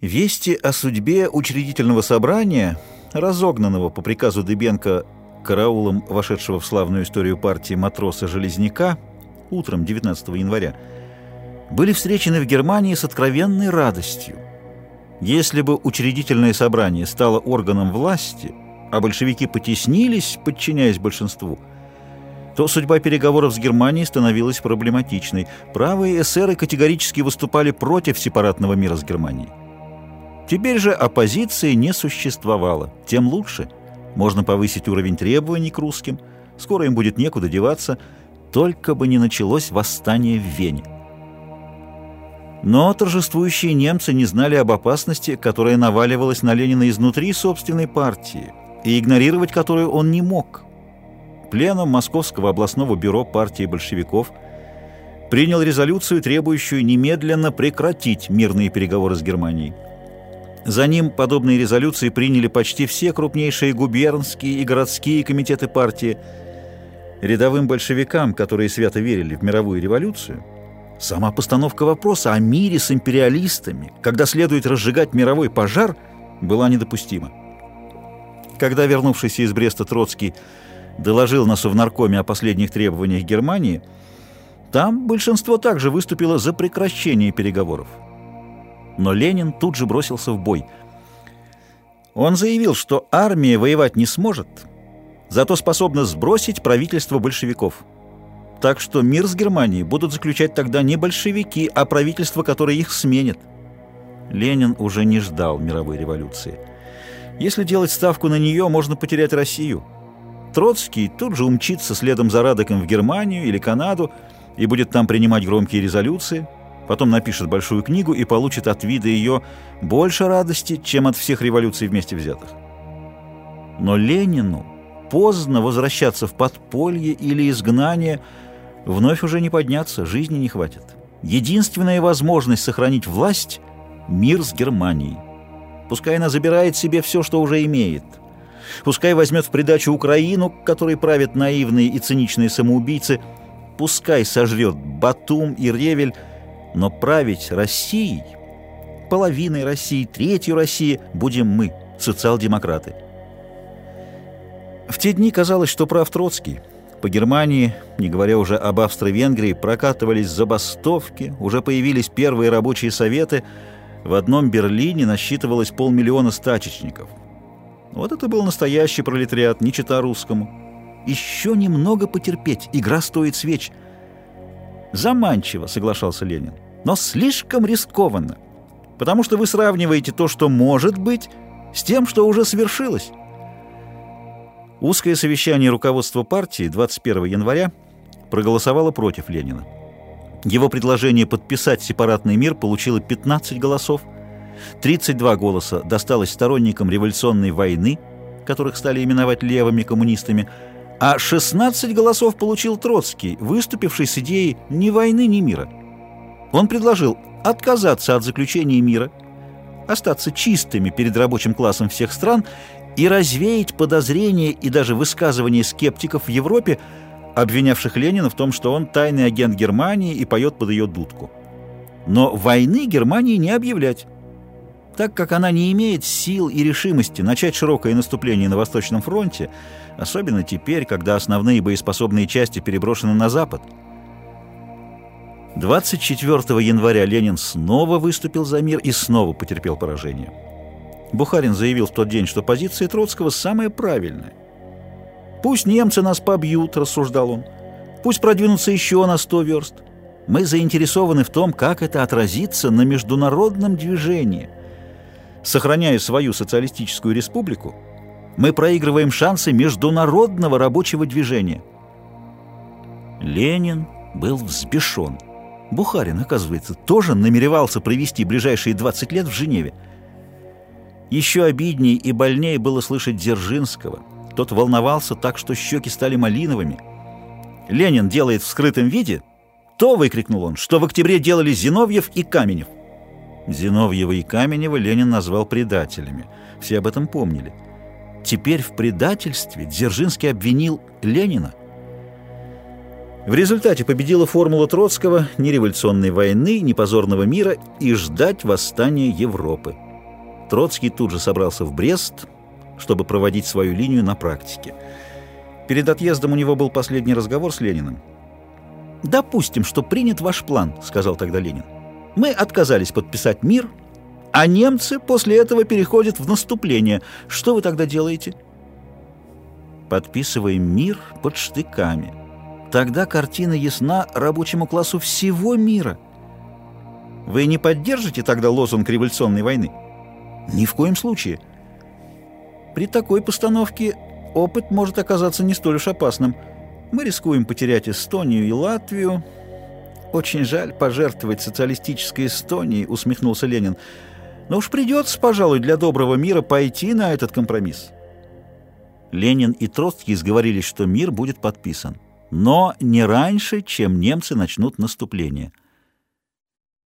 Вести о судьбе учредительного собрания, разогнанного по приказу Дыбенко караулом вошедшего в славную историю партии матроса Железняка утром 19 января, были встречены в Германии с откровенной радостью. Если бы учредительное собрание стало органом власти, а большевики потеснились, подчиняясь большинству, то судьба переговоров с Германией становилась проблематичной. Правые эсеры категорически выступали против сепаратного мира с Германией. Теперь же оппозиции не существовало, тем лучше. Можно повысить уровень требований к русским, скоро им будет некуда деваться, только бы не началось восстание в Вене. Но торжествующие немцы не знали об опасности, которая наваливалась на Ленина изнутри собственной партии, и игнорировать которую он не мог. Пленум Московского областного бюро партии большевиков принял резолюцию, требующую немедленно прекратить мирные переговоры с Германией. За ним подобные резолюции приняли почти все крупнейшие губернские и городские комитеты партии. Рядовым большевикам, которые свято верили в мировую революцию, сама постановка вопроса о мире с империалистами, когда следует разжигать мировой пожар, была недопустима. Когда вернувшийся из Бреста Троцкий доложил на Совнаркоме о последних требованиях Германии, там большинство также выступило за прекращение переговоров но Ленин тут же бросился в бой. Он заявил, что армия воевать не сможет, зато способна сбросить правительство большевиков. Так что мир с Германией будут заключать тогда не большевики, а правительство, которое их сменит. Ленин уже не ждал мировой революции. Если делать ставку на нее, можно потерять Россию. Троцкий тут же умчится следом за Радоком в Германию или Канаду и будет там принимать громкие резолюции – потом напишет большую книгу и получит от вида ее больше радости, чем от всех революций вместе взятых. Но Ленину поздно возвращаться в подполье или изгнание, вновь уже не подняться, жизни не хватит. Единственная возможность сохранить власть — мир с Германией. Пускай она забирает себе все, что уже имеет. Пускай возьмет в придачу Украину, которой правят наивные и циничные самоубийцы. Пускай сожрет Батум и Ревель — но править Россией, половиной России, третью России будем мы, социал-демократы. В те дни казалось, что прав Троцкий. По Германии, не говоря уже об Австро-Венгрии, прокатывались забастовки, уже появились первые рабочие советы. В одном Берлине насчитывалось полмиллиона стачечников. Вот это был настоящий пролетариат, не чита русскому. Еще немного потерпеть, игра стоит свеч – Заманчиво, соглашался Ленин, но слишком рискованно, потому что вы сравниваете то, что может быть, с тем, что уже свершилось. Узкое совещание руководства партии 21 января проголосовало против Ленина. Его предложение подписать сепаратный мир получило 15 голосов, 32 голоса досталось сторонникам революционной войны, которых стали именовать левыми коммунистами, а 16 голосов получил Троцкий, выступивший с идеей ни войны, ни мира. Он предложил отказаться от заключения мира, остаться чистыми перед рабочим классом всех стран и развеять подозрения и даже высказывания скептиков в Европе, обвинявших Ленина в том, что он тайный агент Германии и поет под ее дудку. Но войны Германии не объявлять. Так как она не имеет сил и решимости начать широкое наступление на Восточном фронте, особенно теперь, когда основные боеспособные части переброшены на Запад. 24 января Ленин снова выступил за мир и снова потерпел поражение. Бухарин заявил в тот день, что позиция Троцкого самая правильная. «Пусть немцы нас побьют», — рассуждал он, — «пусть продвинутся еще на сто верст. Мы заинтересованы в том, как это отразится на международном движении». Сохраняя свою социалистическую республику, мы проигрываем шансы международного рабочего движения. Ленин был взбешен. Бухарин, оказывается, тоже намеревался провести ближайшие 20 лет в Женеве. Еще обиднее и больнее было слышать Дзержинского. Тот волновался так, что щеки стали малиновыми. «Ленин делает в скрытом виде», то, выкрикнул он, что в октябре делали Зиновьев и Каменев. Зиновьева и Каменева Ленин назвал предателями. Все об этом помнили. Теперь в предательстве Дзержинский обвинил Ленина. В результате победила формула Троцкого ни революционной войны, ни позорного мира и ждать восстания Европы. Троцкий тут же собрался в Брест, чтобы проводить свою линию на практике. Перед отъездом у него был последний разговор с Лениным. «Допустим, что принят ваш план», — сказал тогда Ленин. «Мы отказались подписать мир, а немцы после этого переходят в наступление. Что вы тогда делаете?» «Подписываем мир под штыками. Тогда картина ясна рабочему классу всего мира». Вы не поддержите тогда лозунг революционной войны? Ни в коем случае. При такой постановке опыт может оказаться не столь уж опасным. Мы рискуем потерять Эстонию и Латвию. Очень жаль пожертвовать социалистической Эстонией, усмехнулся Ленин. Но уж придется, пожалуй, для доброго мира пойти на этот компромисс. Ленин и Троцкий сговорились, что мир будет подписан, но не раньше, чем немцы начнут наступление –